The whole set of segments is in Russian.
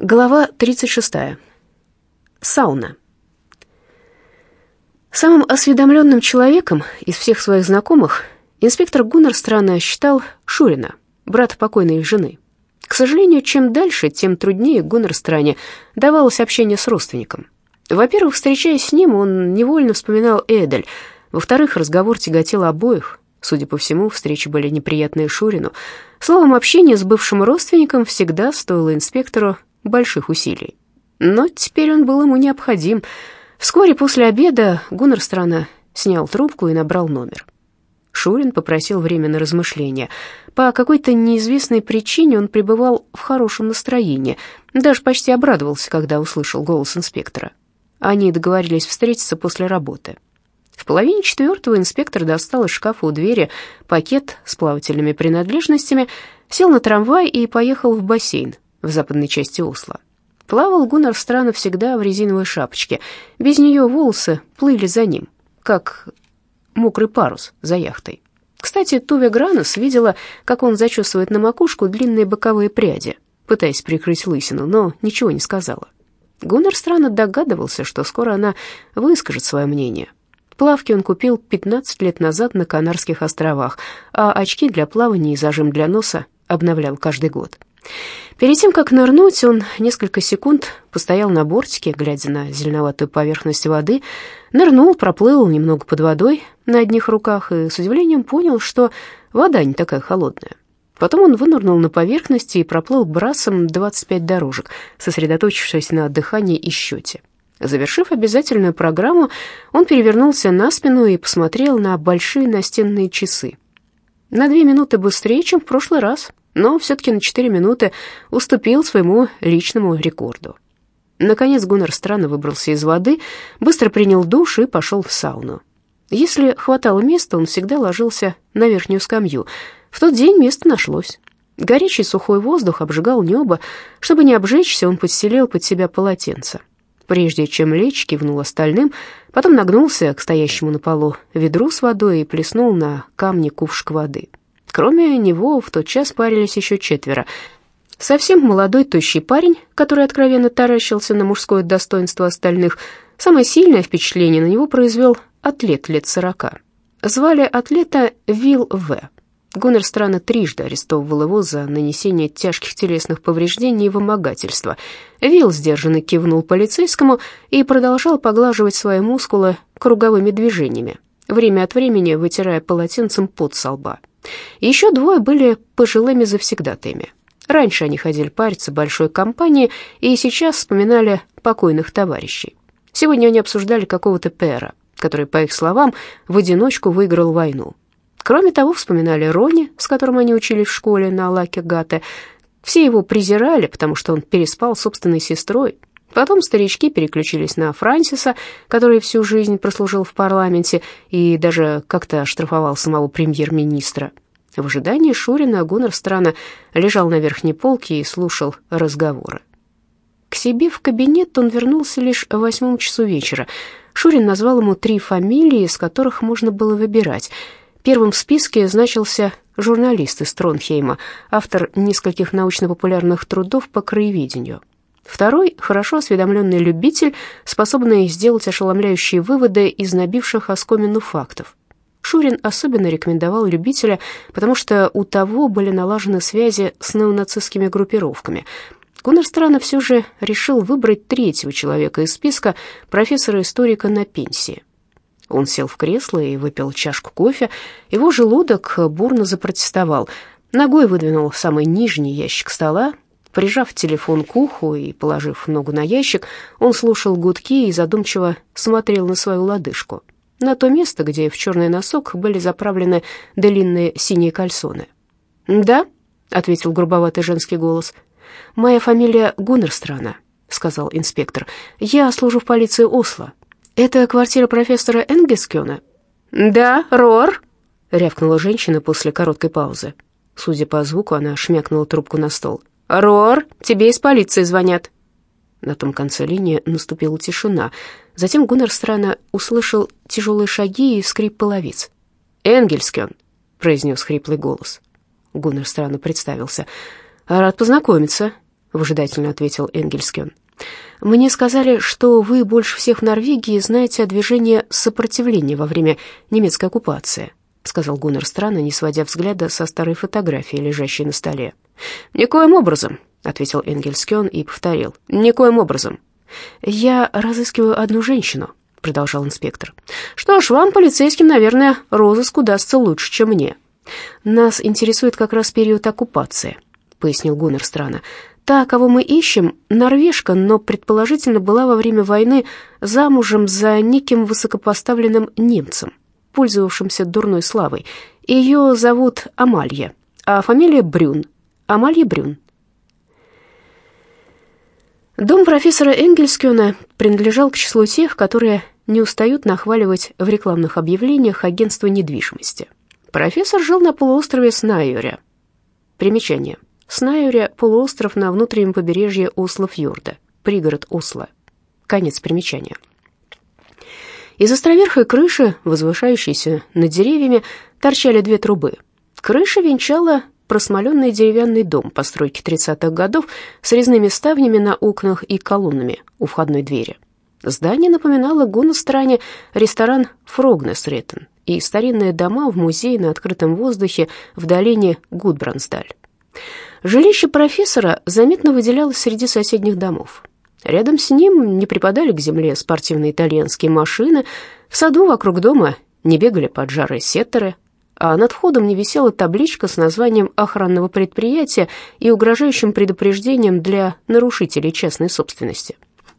Глава 36. Сауна. Самым осведомленным человеком из всех своих знакомых инспектор Гуннер странно считал Шурина, брата покойной жены. К сожалению, чем дальше, тем труднее Гуннер стране давалось общение с родственником. Во-первых, встречаясь с ним, он невольно вспоминал Эдель. Во-вторых, разговор тяготел обоих. Судя по всему, встречи были неприятные Шурину. Словом, общение с бывшим родственником всегда стоило инспектору больших усилий. Но теперь он был ему необходим. Вскоре после обеда Гуннер странно снял трубку и набрал номер. Шурин попросил время на размышления. По какой-то неизвестной причине он пребывал в хорошем настроении, даже почти обрадовался, когда услышал голос инспектора. Они договорились встретиться после работы. В половине четвертого инспектор достал из шкафа у двери пакет с плавательными принадлежностями, сел на трамвай и поехал в бассейн в западной части Осло. Плавал Гуннар странно всегда в резиновой шапочке. Без нее волосы плыли за ним, как мокрый парус за яхтой. Кстати, Туве Гранус видела, как он зачесывает на макушку длинные боковые пряди, пытаясь прикрыть лысину, но ничего не сказала. Гуннар странно догадывался, что скоро она выскажет свое мнение. Плавки он купил 15 лет назад на Канарских островах, а очки для плавания и зажим для носа обновлял каждый год. Перед тем, как нырнуть, он несколько секунд постоял на бортике, глядя на зеленоватую поверхность воды, нырнул, проплыл немного под водой на одних руках и с удивлением понял, что вода не такая холодная. Потом он вынырнул на поверхности и проплыл брасом 25 дорожек, сосредоточившись на дыхании и счете. Завершив обязательную программу, он перевернулся на спину и посмотрел на большие настенные часы. На две минуты быстрее, чем в прошлый раз, но все-таки на 4 минуты уступил своему личному рекорду. Наконец Гуннар странно выбрался из воды, быстро принял душ и пошел в сауну. Если хватало места, он всегда ложился на верхнюю скамью. В тот день место нашлось. Горячий сухой воздух обжигал небо. Чтобы не обжечься, он подселил под себя полотенце. Прежде чем лечь, кивнул остальным, потом нагнулся к стоящему на полу ведру с водой и плеснул на камни кувшик воды. Кроме него в тот час парились еще четверо. Совсем молодой, тощий парень, который откровенно таращился на мужское достоинство остальных. Самое сильное впечатление на него произвел атлет лет сорока. Звали атлета Вилл В. Гуннер странно трижды арестовывал его за нанесение тяжких телесных повреждений и вымогательства. Вилл сдержанно кивнул полицейскому и продолжал поглаживать свои мускулы круговыми движениями, время от времени вытирая полотенцем пот со лба. Еще двое были пожилыми завсегдатаями. Раньше они ходили париться большой компанией и сейчас вспоминали покойных товарищей. Сегодня они обсуждали какого-то пера, который, по их словам, в одиночку выиграл войну. Кроме того, вспоминали Рони, с которым они учились в школе на Лаке Гате. Все его презирали, потому что он переспал с собственной сестрой. Потом старички переключились на Франсиса, который всю жизнь прослужил в парламенте и даже как-то оштрафовал самого премьер-министра. В ожидании Шурина Гуннер странно лежал на верхней полке и слушал разговоры. К себе в кабинет он вернулся лишь в восьмом часу вечера. Шурин назвал ему три фамилии, из которых можно было выбирать. Первым в списке значился журналист из Тронхейма, автор нескольких научно-популярных трудов по краеведению. Второй — хорошо осведомленный любитель, способный сделать ошеломляющие выводы из набивших оскомину фактов. Шурин особенно рекомендовал любителя, потому что у того были налажены связи с неонацистскими группировками. Гуннер все же решил выбрать третьего человека из списка, профессора-историка на пенсии. Он сел в кресло и выпил чашку кофе. Его желудок бурно запротестовал. Ногой выдвинул самый нижний ящик стола, Прижав телефон к уху и положив ногу на ящик, он слушал гудки и задумчиво смотрел на свою лодыжку, на то место, где в черный носок были заправлены длинные синие кальсоны. «Да», — ответил грубоватый женский голос. «Моя фамилия Гуннерстрана», — сказал инспектор. «Я служу в полиции Осло. Это квартира профессора Энгескёна?» «Да, Рор», — рявкнула женщина после короткой паузы. Судя по звуку, она шмякнула трубку на стол. «Рор, тебе из полиции звонят». На том конце линии наступила тишина. Затем Гуннер странно услышал тяжелые шаги и скрип половиц. «Энгельскён», — произнес хриплый голос. Гуннер странно представился. «Рад познакомиться. — выжидательно ответил Энгельскён. «Мне сказали, что вы больше всех в Норвегии знаете о движении сопротивления во время немецкой оккупации», — сказал Гуннер странно, не сводя взгляда со старой фотографии, лежащей на столе. «Никоим образом», — ответил Энгельскён и повторил. «Никоим образом». «Я разыскиваю одну женщину», — продолжал инспектор. «Что ж, вам, полицейским, наверное, розыск удастся лучше, чем мне». «Нас интересует как раз период оккупации», — пояснил Гуннер странно. «Та, кого мы ищем, норвежка, но предположительно была во время войны замужем за неким высокопоставленным немцем, пользовавшимся дурной славой. Ее зовут Амалья, а фамилия Брюн. Амалья Брюн». Дом профессора Энгельскюна принадлежал к числу тех, которые не устают нахваливать в рекламных объявлениях агентства недвижимости. Профессор жил на полуострове Снайоре. Примечание. Снайоре – полуостров на внутреннем побережье Осло-Фьорда, пригород Осло. Конец примечания. Из островерхой крыши, возвышающейся над деревьями, торчали две трубы. Крыша венчала просмоленный деревянный дом постройки 30-х годов с резными ставнями на окнах и колоннами у входной двери. Здание напоминало Гуннестране ресторан «Фрогнесреттен», и старинные дома в музее на открытом воздухе в долине Гудбрансдаль. Жилище профессора заметно выделялось среди соседних домов. Рядом с ним не припадали к земле спортивные итальянские машины, в саду вокруг дома не бегали поджарые сеттеры, а над входом не висела табличка с названием охранного предприятия и угрожающим предупреждением для нарушителей частной собственности.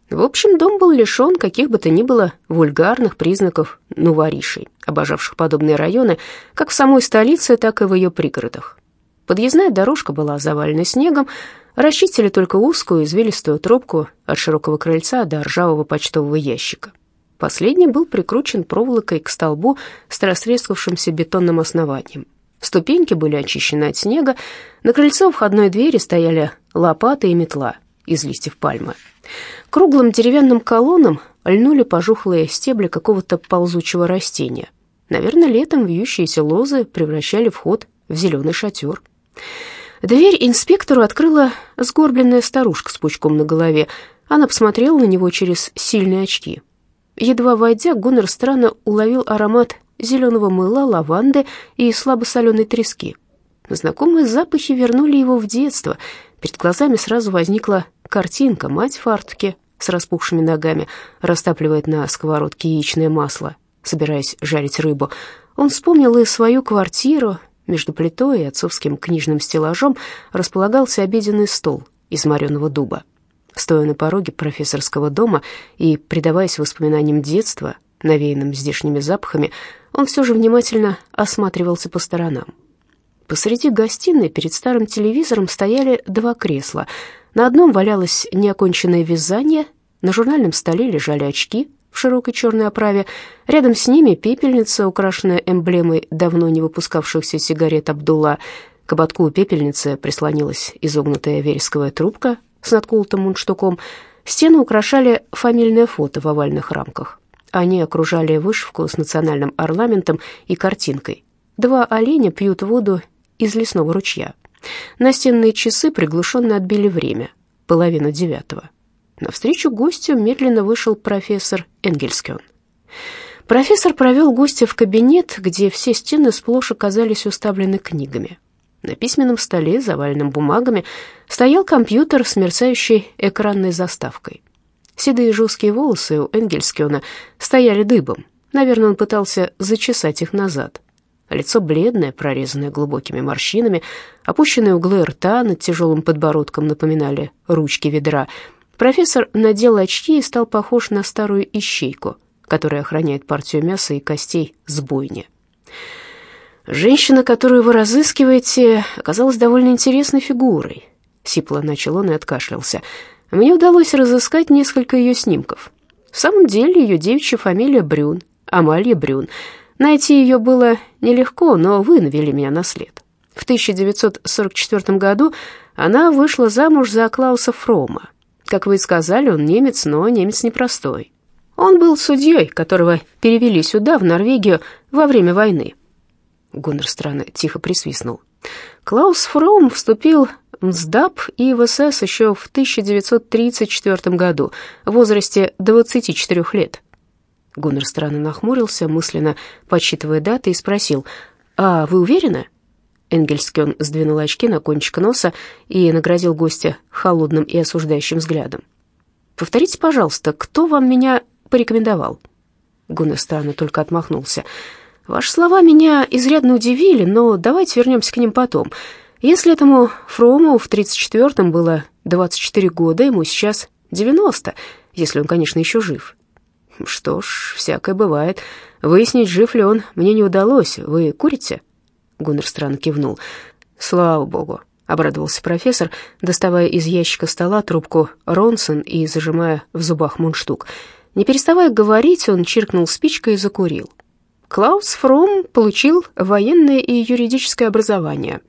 В общем, дом был лишен каких бы то ни было вульгарных признаков нуворишей, обожавших подобные районы как в самой столице, так и в ее пригородах. Подъездная дорожка была завалена снегом, расчистили только узкую извилистую тропку от широкого крыльца до ржавого почтового ящика. Последний был прикручен проволокой к столбу с растрескавшимся бетонным основанием. Ступеньки были очищены от снега, на крыльцо входной двери стояли лопата и метла из листьев пальмы. Круглым деревянным колоннам льнули пожухлые стебли какого-то ползучего растения. Наверное, летом вьющиеся лозы превращали вход в зеленый шатер. Дверь инспектору открыла сгорбленная старушка с пучком на голове. Она посмотрела на него через сильные очки. Едва войдя, Гуннер странно уловил аромат зеленого мыла, лаванды и слабосоленой трески. Знакомые запахи вернули его в детство. Перед глазами сразу возникла картинка. Мать в с распухшими ногами растапливает на сковородке яичное масло, собираясь жарить рыбу. Он вспомнил и свою квартиру. Между плитой и отцовским книжным стеллажом располагался обеденный стол из мореного дуба. Стоя на пороге профессорского дома и предаваясь воспоминаниям детства, навеянным здешними запахами, он все же внимательно осматривался по сторонам. Посреди гостиной перед старым телевизором стояли два кресла — на одном валялось неоконченное вязание, на журнальном столе лежали очки в широкой черной оправе, рядом с ними пепельница, украшенная эмблемой давно не выпускавшихся сигарет Абдулла. К ободку пепельницы прислонилась изогнутая вересковая трубка с надколотым мундштуком. Стены украшали фамильное фото в овальных рамках. Они окружали вышивку с национальным орнаментом и картинкой. Два оленя пьют воду из лесного ручья. Настенные часы приглушенно отбили время, половину девятого. Навстречу гостю медленно вышел профессор Энгельскён. Профессор провел гостя в кабинет, где все стены сплошь оказались уставлены книгами. На письменном столе, заваленном бумагами, стоял компьютер с мерцающей экранной заставкой. Седые жесткие волосы у Энгельскёна стояли дыбом. Наверное, он пытался зачесать их назад. Лицо бледное, прорезанное глубокими морщинами, опущенные углы рта над тяжелым подбородком напоминали ручки ведра. Профессор надел очки и стал похож на старую ищейку, которая охраняет партию мяса и костей с бойни. «Женщина, которую вы разыскиваете, оказалась довольно интересной фигурой», — сипло начал он и откашлялся. «Мне удалось разыскать несколько ее снимков. В самом деле ее девичья фамилия Брюн, Амалья Брюн — Найти ее было нелегко, но вы навели меня на след. В 1944 году она вышла замуж за Клауса Фрома. Как вы и сказали, он немец, но немец непростой. Он был судьей, которого перевели сюда, в Норвегию, во время войны. Гуннер странно тихо присвистнул. Клаус Фроум вступил в НСДАП и в СС еще в 1934 году, в возрасте 24 лет. Гуннер странно нахмурился, мысленно подсчитывая даты, и спросил, «А вы уверены?» Энгельскён сдвинул очки на кончик носа и наградил гостя холодным и осуждающим взглядом. «Повторите, пожалуйста, кто вам меня порекомендовал?» Гуннер странно только отмахнулся. «Ваши слова меня изрядно удивили, но давайте вернемся к ним потом. Если этому Фрому в 34-м было 24 года, ему сейчас 90, если он, конечно, еще жив. Что ж, всякое бывает. Выяснить, жив ли он, мне не удалось. Вы курите?» Гуннер странно кивнул. «Слава богу», — обрадовался профессор, доставая из ящика стола трубку Ронсон и зажимая в зубах мундштук. Не переставая говорить, он чиркнул спичкой и закурил. Клаус Фром получил военное и юридическое образование.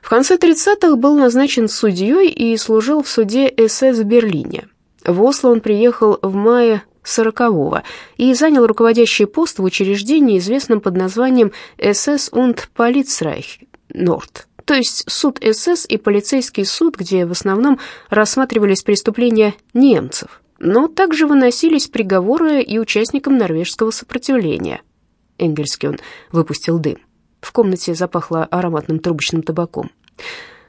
В конце 30-х был назначен судьей и служил в суде СС в Берлине. В Осло он приехал в мае 40-го и занял руководящий пост в учреждении, известном под названием СС und Polizreich Nord, то есть суд СС и полицейский суд, где в основном рассматривались преступления немцев, но также выносились приговоры и участникам норвежского сопротивления. Энгельскион выпустил дым. В комнате запахло ароматным трубочным табаком.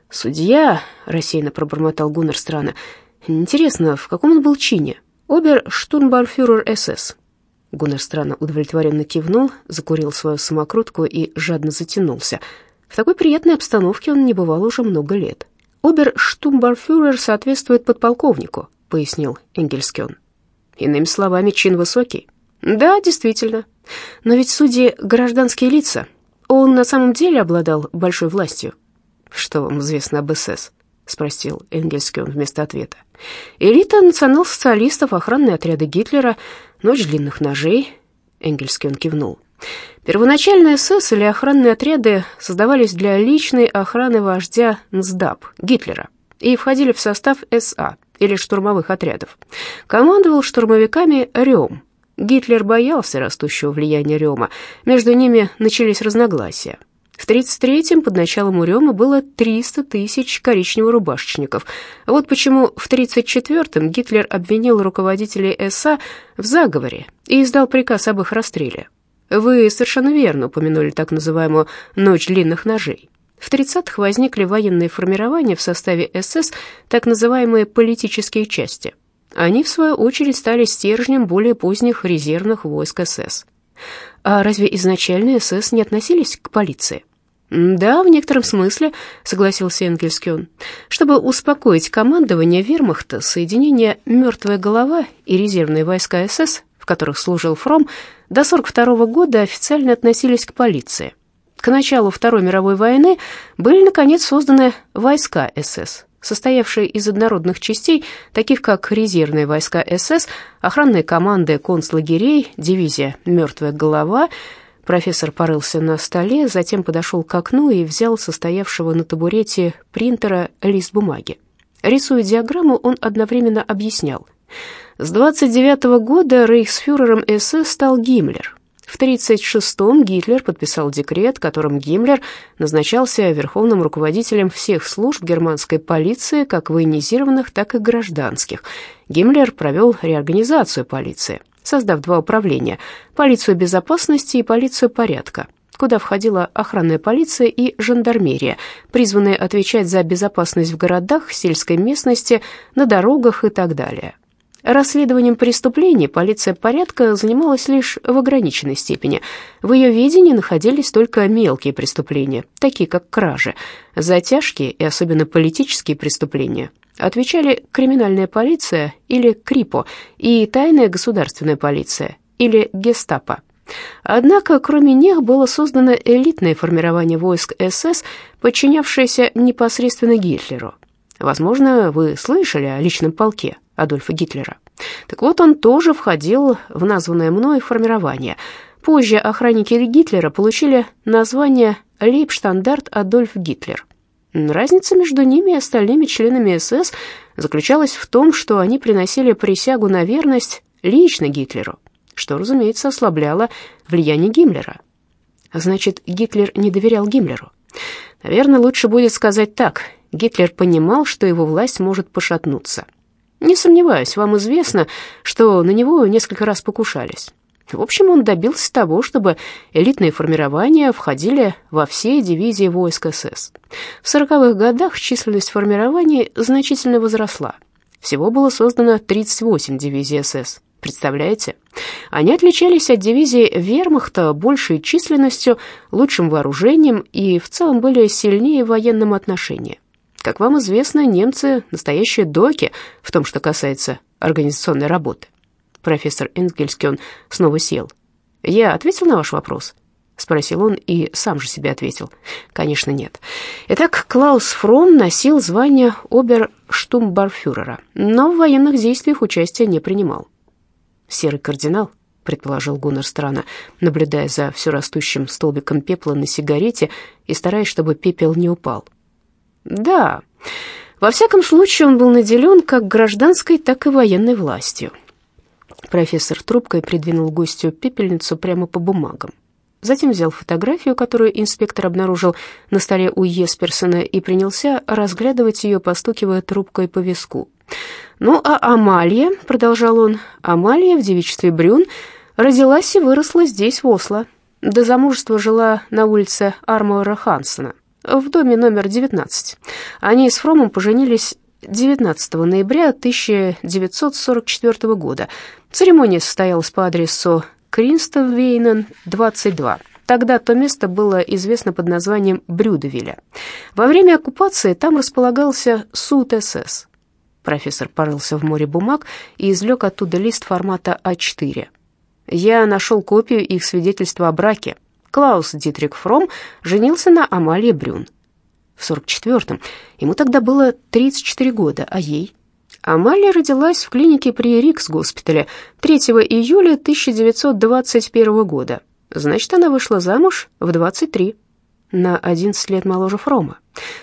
«Судья», — рассеянно пробормотал Гуннер странно, — «интересно, в каком он был чине?» «Обер-штурмбарфюрер СС». Гуннер странно удовлетворенно кивнул, закурил свою самокрутку и жадно затянулся. В такой приятной обстановке он не бывал уже много лет. «Обер-штурмбарфюрер соответствует подполковнику», — пояснил Энгельскён. «Иными словами, чин высокий». «Да, действительно. Но ведь судьи — гражданские лица. Он на самом деле обладал большой властью». «Что вам известно об СС?» — спросил Энгельскён вместо ответа. Элита национал-социалистов, охранные отряды Гитлера, ночь длинных ножей. Энгельский кивнул. Первоначально СС или охранные отряды создавались для личной охраны вождя НСДАП Гитлера и входили в состав СА или штурмовых отрядов. Командовал штурмовиками Рём. Гитлер боялся растущего влияния Рёма. Между ними начались разногласия. В 33-м под началом Урема было 300 тысяч коричневорубашечников. Вот почему в 34-м Гитлер обвинил руководителей СА в заговоре и издал приказ об их расстреле. Вы совершенно верно упомянули так называемую «ночь длинных ножей». В 30-х возникли военные формирования в составе СС, так называемые политические части. Они, в свою очередь, стали стержнем более поздних резервных войск СС. А разве изначально СС не относились к полиции? «Да, в некотором смысле», — согласился Энгельскён. «Чтобы успокоить командование вермахта, соединение «Мертвая голова» и резервные войска СС, в которых служил Фром, до 42 -го года официально относились к полиции. К началу Второй мировой войны были, наконец, созданы войска СС, состоявшие из однородных частей, таких как резервные войска СС, охранные команды концлагерей, дивизия «Мертвая голова», Профессор порылся на столе, затем подошел к окну и взял состоявшего на табурете принтера лист бумаги. Рисуя диаграмму, он одновременно объяснял. С 29 -го года рейхсфюрером СС стал Гиммлер. В 1936-м Гитлер подписал декрет, которым Гиммлер назначался верховным руководителем всех служб германской полиции, как военизированных, так и гражданских. Гиммлер провел реорганизацию полиции создав два управления – полицию безопасности и полицию порядка, куда входила охранная полиция и жандармерия, призванные отвечать за безопасность в городах, сельской местности, на дорогах и так далее. Расследованием преступлений полиция порядка занималась лишь в ограниченной степени. В ее видении находились только мелкие преступления, такие как кражи. За тяжкие и особенно политические преступления отвечали криминальная полиция или КРИПО и тайная государственная полиция или гестапо. Однако, кроме них, было создано элитное формирование войск СС, подчинявшееся непосредственно Гитлеру. Возможно, вы слышали о личном полке Адольфа Гитлера. Так вот, он тоже входил в названное мной формирование. Позже охранники Гитлера получили название «Лейбштандарт Адольф Гитлер». Разница между ними и остальными членами СС заключалась в том, что они приносили присягу на верность лично Гитлеру, что, разумеется, ослабляло влияние Гиммлера. Значит, Гитлер не доверял Гиммлеру. Наверное, лучше будет сказать так. Гитлер понимал, что его власть может пошатнуться. Не сомневаюсь, вам известно, что на него несколько раз покушались. В общем, он добился того, чтобы элитные формирования входили во все дивизии войск СС. В сороковых годах численность формирований значительно возросла. Всего было создано 38 дивизий СС. Представляете? Они отличались от дивизий вермахта большей численностью, лучшим вооружением и в целом были сильнее в военном отношении. Как вам известно, немцы — настоящие доки в том, что касается организационной работы. Профессор Энгельскён снова сел. «Я ответил на ваш вопрос?» — спросил он и сам же себе ответил. «Конечно, нет». Итак, Клаус Фром носил звание оберштумбарфюрера, но в военных действиях участия не принимал. «Серый кардинал», — предположил Гуннер странно, наблюдая за все растущим столбиком пепла на сигарете и стараясь, чтобы пепел не упал. Да, во всяком случае он был наделен как гражданской, так и военной властью. Профессор трубкой придвинул гостю пепельницу прямо по бумагам. Затем взял фотографию, которую инспектор обнаружил на столе у Есперсона, и принялся разглядывать ее, постукивая трубкой по виску. «Ну, а Амалия», — продолжал он, — «Амалия в девичестве Брюн родилась и выросла здесь, в Осло. До замужества жила на улице Армора Хансена в доме номер 19. Они с Фромом поженились 19 ноября 1944 года. Церемония состоялась по адресу Кринстон-Вейнен, 22. Тогда то место было известно под названием Брюдевиля. Во время оккупации там располагался суд СС. Профессор порылся в море бумаг и извлек оттуда лист формата А4. Я нашел копию их свидетельства о браке. Клаус Дитрик Фром женился на Амалии Брюн. В 44-м ему тогда было 34 года, а ей? Амалия родилась в клинике при Рикс-госпитале 3 июля 1921 года. Значит, она вышла замуж в 23 на 11 лет моложе Фрома.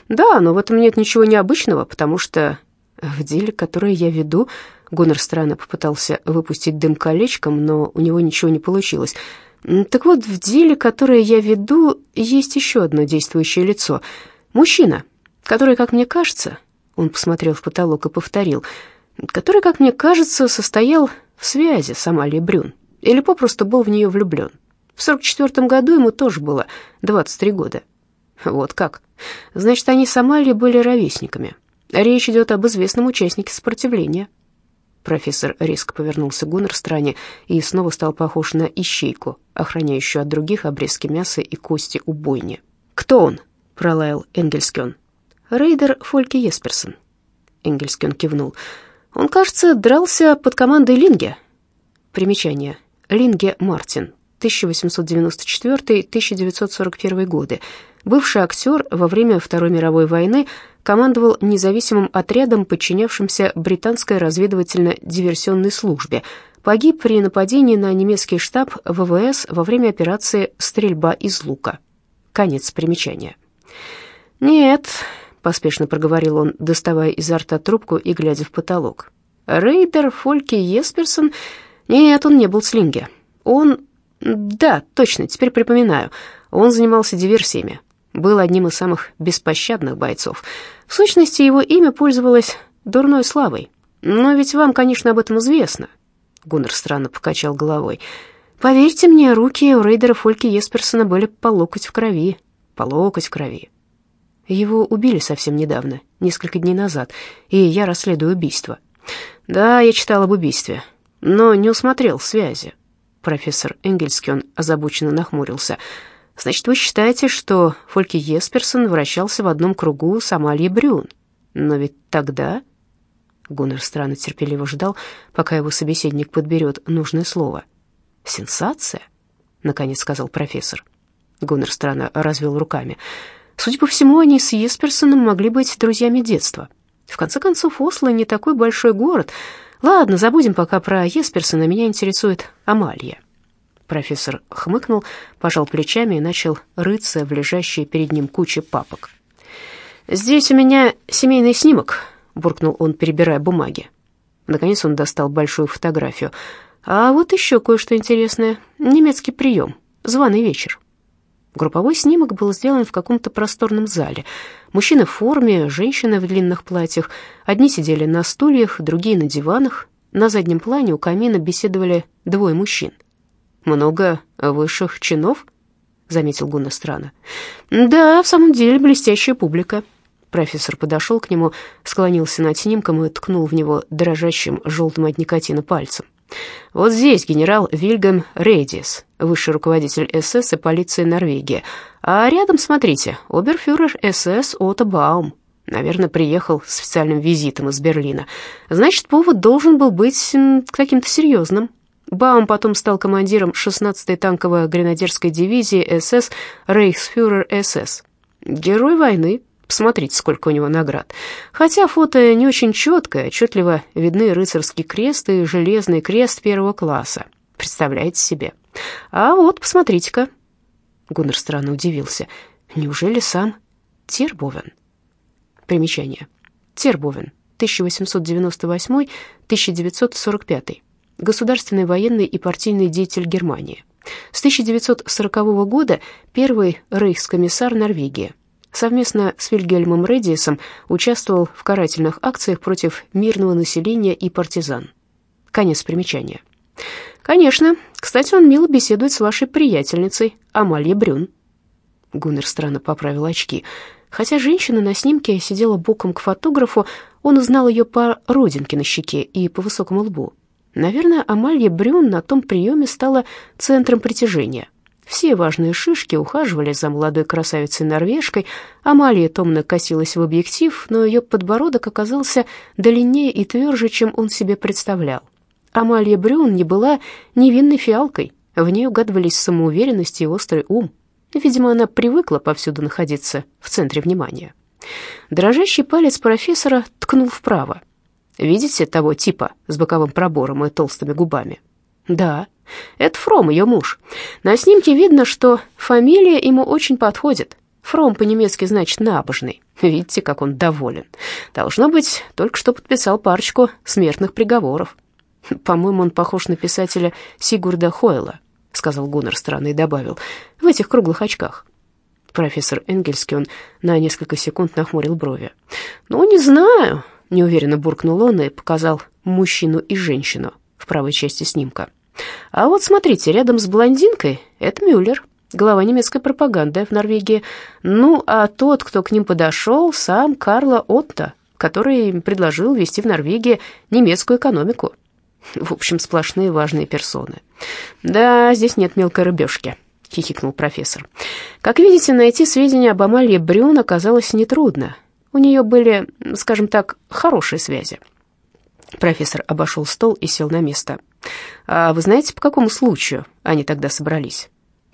Да, но в этом нет ничего необычного, потому что в деле, которое я веду, Гуннер странно попытался выпустить дым колечком, но у него ничего не получилось. Так вот, в деле, которое я веду, есть еще одно действующее лицо. Мужчина, который, как мне кажется, он посмотрел в потолок и повторил, который, как мне кажется, состоял в связи с Амалией Брюн или попросту был в нее влюблен. В 44 году ему тоже было 23 года. Вот как. Значит, они с Амалией были ровесниками. Речь идет об известном участнике сопротивления. Профессор резко повернулся к Гуннерстране и снова стал похож на ищейку, охраняющую от других обрезки мяса и кости у бойни. «Кто он?» — пролаял Энгельскён. «Рейдер Фольки Есперсон». Энгельскён кивнул. «Он, кажется, дрался под командой Линге». Примечание. Линге Мартин, 1894-1941 годы. Бывший актер во время Второй мировой войны командовал независимым отрядом, подчинявшимся британской разведывательно-диверсионной службе. Погиб при нападении на немецкий штаб ВВС во время операции «Стрельба из лука». Конец примечания. «Нет», — поспешно проговорил он, доставая изо рта трубку и глядя в потолок. «Рейдер Фольки Есперсон... Нет, он не был слинге. Он... Да, точно, теперь припоминаю. Он занимался диверсиями был одним из самых беспощадных бойцов. В сущности, его имя пользовалось дурной славой. Но ведь вам, конечно, об этом известно. Гуннер странно покачал головой. Поверьте мне, руки у рейдера Фольки Есперсона были по локоть в крови. По локоть в крови. Его убили совсем недавно, несколько дней назад, и я расследую убийство. Да, я читал об убийстве, но не усмотрел связи. Профессор Энгельскион озабоченно нахмурился. Значит, вы считаете, что Фольки Есперсон вращался в одном кругу с Амалией Брюн? Но ведь тогда... Гуннер странно терпеливо ждал, пока его собеседник подберет нужное слово. «Сенсация?» — наконец сказал профессор. Гуннер странно развел руками. Судя по всему, они с Есперсоном могли быть друзьями детства. В конце концов, Осло не такой большой город. Ладно, забудем пока про Есперсона, меня интересует Амалия. Профессор хмыкнул, пожал плечами и начал рыться в лежащей перед ним куче папок. «Здесь у меня семейный снимок», — буркнул он, перебирая бумаги. Наконец он достал большую фотографию. «А вот еще кое-что интересное. Немецкий прием. Званый вечер». Групповой снимок был сделан в каком-то просторном зале. Мужчины в форме, женщины в длинных платьях. Одни сидели на стульях, другие на диванах. На заднем плане у камина беседовали двое мужчин. «Много высших чинов?» — заметил Гунна странно. «Да, в самом деле блестящая публика». Профессор подошел к нему, склонился над снимком и ткнул в него дрожащим желтым от никотина пальцем. Вот здесь генерал Вильгам Рейдис, высший руководитель СС и полиции Норвегии. А рядом, смотрите, оберфюрер СС Отто Баум. Наверное, приехал с официальным визитом из Берлина. Значит, повод должен был быть каким-то серьезным. Баум потом стал командиром 16-й танковой гренадерской дивизии СС Рейхсфюрер СС. Герой войны, Посмотрите, сколько у него наград. Хотя фото не очень четкое, отчетливо видны рыцарский крест и железный крест первого класса. Представляете себе? А вот, посмотрите-ка. Гуннер странно удивился. Неужели сам Тербовен? Примечание. Тербовен, 1898-1945. Государственный военный и партийный деятель Германии. С 1940 года первый рейхскомиссар Норвегии совместно с Вильгельмом Редиесом участвовал в карательных акциях против мирного населения и партизан. Конец примечания. Конечно. Кстати, он мило беседует с вашей приятельницей Амальей Брюн. Гуннер странно поправил очки. Хотя женщина на снимке сидела боком к фотографу, он узнал ее по родинке на щеке и по высокому лбу. Наверное, Амалья Брюн на том приеме стала центром притяжения – все важные шишки ухаживали за молодой красавицей-норвежкой. Амалия томно косилась в объектив, но ее подбородок оказался длиннее и тверже, чем он себе представлял. Амалия Брюн не была невинной фиалкой, в ней угадывались самоуверенность и острый ум. Видимо, она привыкла повсюду находиться в центре внимания. Дрожащий палец профессора ткнул вправо. «Видите того типа с боковым пробором и толстыми губами?» «Да», это Фром, ее муж. На снимке видно, что фамилия ему очень подходит. Фром по-немецки значит «набожный». Видите, как он доволен. Должно быть, только что подписал парочку смертных приговоров. По-моему, он похож на писателя Сигурда Хойла, сказал Гуннер странно и добавил, в этих круглых очках. Профессор Энгельский он на несколько секунд нахмурил брови. «Ну, не знаю», — неуверенно буркнул он и показал мужчину и женщину в правой части снимка. А вот смотрите, рядом с блондинкой это Мюллер, глава немецкой пропаганды в Норвегии. Ну, а тот, кто к ним подошел, сам Карло Отто, который предложил ввести в Норвегии немецкую экономику. В общем, сплошные важные персоны. Да, здесь нет мелкой рыбешки, хихикнул профессор. Как видите, найти сведения об Амалье Брюн оказалось нетрудно. У нее были, скажем так, хорошие связи. Профессор обошел стол и сел на место. «А вы знаете, по какому случаю они тогда собрались?»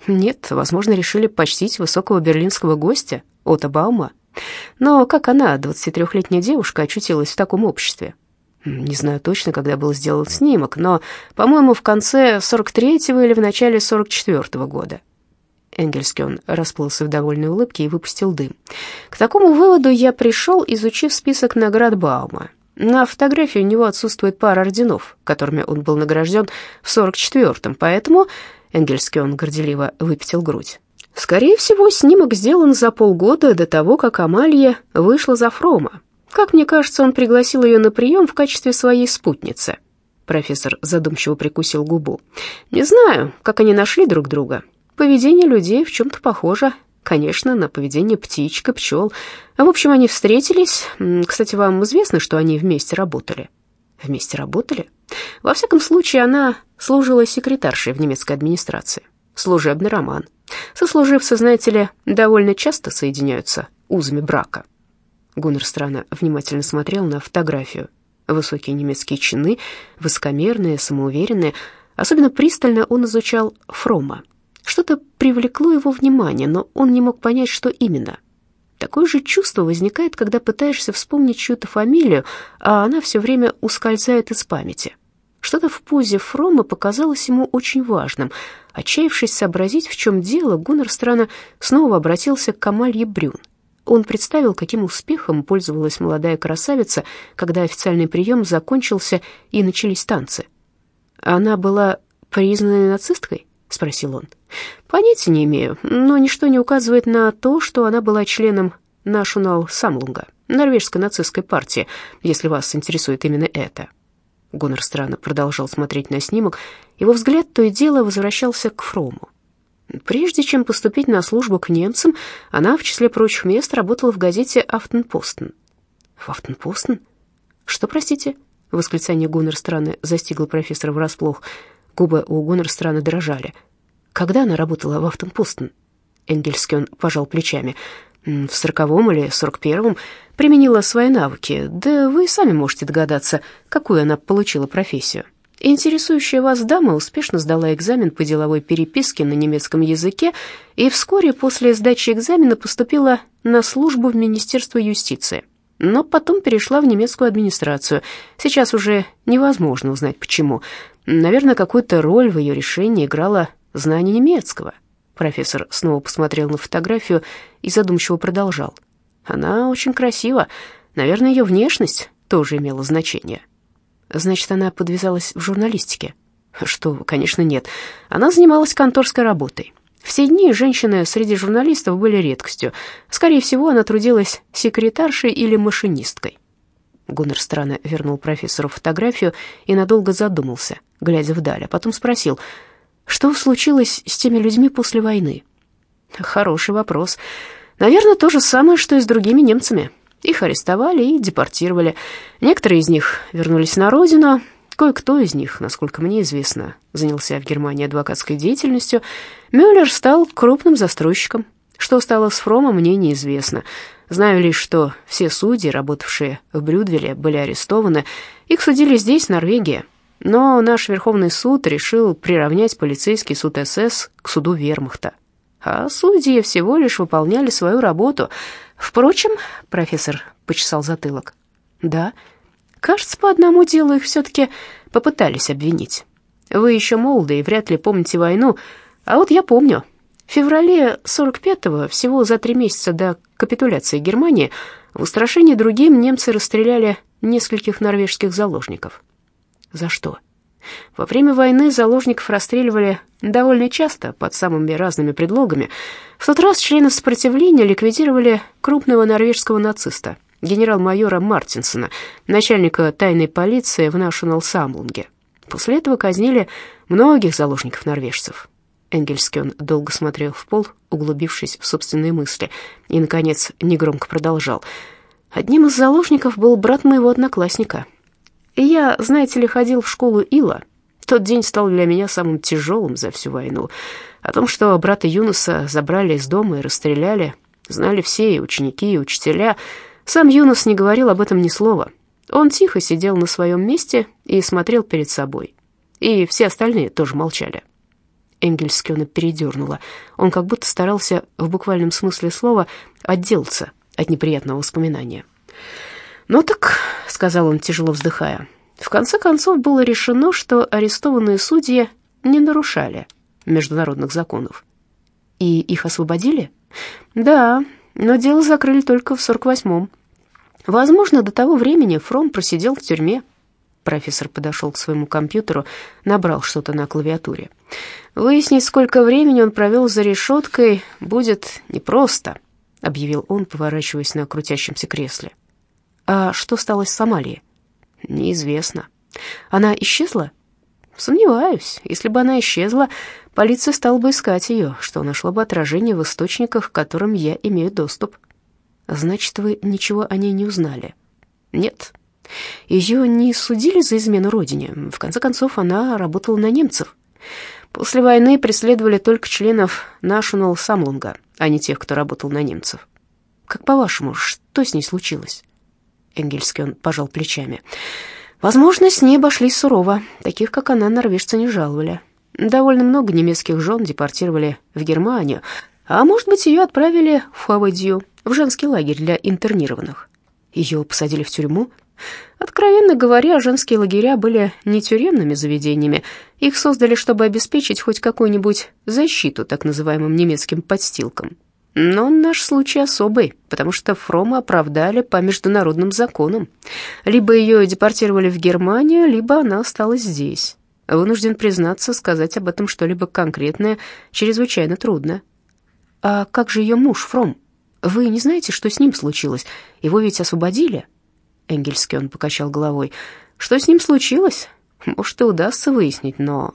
«Нет, возможно, решили почтить высокого берлинского гостя, Отто Баума. Но как она, 23-летняя девушка, очутилась в таком обществе?» «Не знаю точно, когда был сделан снимок, но, по-моему, в конце 43-го или в начале 44-го года». Энгельскион расплылся в довольной улыбке и выпустил дым. «К такому выводу я пришел, изучив список наград Баума. На фотографии у него отсутствует пара орденов, которыми он был награжден в 44-м, поэтому Энгельский он горделиво выпятил грудь. Скорее всего, снимок сделан за полгода до того, как Амалья вышла за Фрома. Как мне кажется, он пригласил ее на прием в качестве своей спутницы. Профессор задумчиво прикусил губу. Не знаю, как они нашли друг друга. Поведение людей в чем-то похоже конечно, на поведение птичка, пчел. В общем, они встретились. Кстати, вам известно, что они вместе работали? Вместе работали? Во всяком случае, она служила секретаршей в немецкой администрации. Служебный роман. Сослуживцы, знаете ли, довольно часто соединяются узами брака. Гуннер странно внимательно смотрел на фотографию. Высокие немецкие чины, высокомерные, самоуверенные. Особенно пристально он изучал Фрома. Что-то привлекло его внимание, но он не мог понять, что именно. Такое же чувство возникает, когда пытаешься вспомнить чью-то фамилию, а она все время ускользает из памяти. Что-то в позе Фрома показалось ему очень важным. Отчаявшись сообразить, в чем дело, Гуннер странно снова обратился к Камалье Брюн. Он представил, каким успехом пользовалась молодая красавица, когда официальный прием закончился и начались танцы. Она была признанной нацисткой? — спросил он. «Понятия не имею, но ничто не указывает на то, что она была членом National Самлунга, норвежской нацистской партии, если вас интересует именно это». Гуннер странно продолжал смотреть на снимок. Его взгляд то и дело возвращался к Фрому. Прежде чем поступить на службу к немцам, она, в числе прочих мест, работала в газете «Афтенпостен». «В Афтенпостен? Что, простите?» Восклицание Гуннерстрана застигло профессора врасплох. Губы у Гуннерстрана дрожали. «Когда она работала в Афтенпостен?» Энгельскён пожал плечами. «В сороковом или сорок первом применила свои навыки. Да вы сами можете догадаться, какую она получила профессию». Интересующая вас дама успешно сдала экзамен по деловой переписке на немецком языке и вскоре после сдачи экзамена поступила на службу в Министерство юстиции но потом перешла в немецкую администрацию. Сейчас уже невозможно узнать, почему. Наверное, какую-то роль в ее решении играло знание немецкого. Профессор снова посмотрел на фотографию и задумчиво продолжал. Она очень красива. Наверное, ее внешность тоже имела значение. Значит, она подвязалась в журналистике? Что, конечно, нет. Она занималась конторской работой. В дни женщины среди журналистов были редкостью. Скорее всего, она трудилась секретаршей или машинисткой. Гуннер странно вернул профессору фотографию и надолго задумался, глядя вдаль, а потом спросил, что случилось с теми людьми после войны? Хороший вопрос. Наверное, то же самое, что и с другими немцами. Их арестовали и депортировали. Некоторые из них вернулись на родину, Кое-кто из них, насколько мне известно, занялся в Германии адвокатской деятельностью. Мюллер стал крупным застройщиком. Что стало с Фромом, мне неизвестно. Знаю лишь, что все судьи, работавшие в Брюдвеле, были арестованы. Их судили здесь, в Норвегии. Но наш Верховный суд решил приравнять полицейский суд СС к суду Вермахта. А судьи всего лишь выполняли свою работу. Впрочем, профессор почесал затылок. Да, Кажется, по одному делу их все-таки попытались обвинить. Вы еще молоды и вряд ли помните войну, а вот я помню. В феврале 45-го, всего за три месяца до капитуляции Германии, в устрашении другим немцы расстреляли нескольких норвежских заложников. За что? Во время войны заложников расстреливали довольно часто, под самыми разными предлогами. В тот раз члены сопротивления ликвидировали крупного норвежского нациста – генерал-майора Мартинсона, начальника тайной полиции в Нашонал Самлунге. После этого казнили многих заложников-норвежцев. Энгельскён долго смотрел в пол, углубившись в собственные мысли, и, наконец, негромко продолжал. Одним из заложников был брат моего одноклассника. Я, знаете ли, ходил в школу Ила. Тот день стал для меня самым тяжелым за всю войну. О том, что брата Юнуса забрали из дома и расстреляли, знали все и ученики, и учителя — сам Юнос не говорил об этом ни слова. Он тихо сидел на своем месте и смотрел перед собой. И все остальные тоже молчали. Энгельскёна передернула. Он как будто старался в буквальном смысле слова отделаться от неприятного воспоминания. «Ну так», — сказал он, тяжело вздыхая, — «в конце концов было решено, что арестованные судьи не нарушали международных законов». «И их освободили?» «Да, но дело закрыли только в 48-м. Возможно, до того времени Фром просидел в тюрьме. Профессор подошел к своему компьютеру, набрал что-то на клавиатуре. Выяснить, сколько времени он провел за решеткой, будет непросто, объявил он, поворачиваясь на крутящемся кресле. А что стало с Сомалией? Неизвестно. Она исчезла? Сомневаюсь. Если бы она исчезла, полиция стала бы искать ее, что нашло бы отражение в источниках, к которым я имею доступ. Значит, вы ничего о ней не узнали? Нет. Ее не судили за измену родине. В конце концов, она работала на немцев. После войны преследовали только членов National Самлунга, а не тех, кто работал на немцев. Как по-вашему, что с ней случилось? Энгельский он пожал плечами. Возможно, с ней обошлись сурово. Таких, как она, норвежцы не жаловали. Довольно много немецких жен депортировали в Германию, а может быть, ее отправили в Хавадию, в женский лагерь для интернированных. Ее посадили в тюрьму. Откровенно говоря, женские лагеря были не тюремными заведениями. Их создали, чтобы обеспечить хоть какую-нибудь защиту так называемым немецким подстилкам. Но наш случай особый, потому что Фрома оправдали по международным законам. Либо ее депортировали в Германию, либо она осталась здесь. Вынужден признаться, сказать об этом что-либо конкретное чрезвычайно трудно. А как же ее муж, Фром? Вы не знаете, что с ним случилось? Его ведь освободили?» Энгельскион покачал головой. «Что с ним случилось? Может, и удастся выяснить, но...»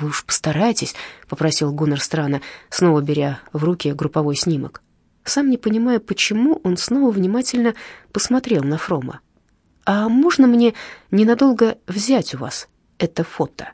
«Вы уж постарайтесь», — попросил Гуннер странно, снова беря в руки групповой снимок. Сам не понимая, почему, он снова внимательно посмотрел на Фрома. «А можно мне ненадолго взять у вас это фото?»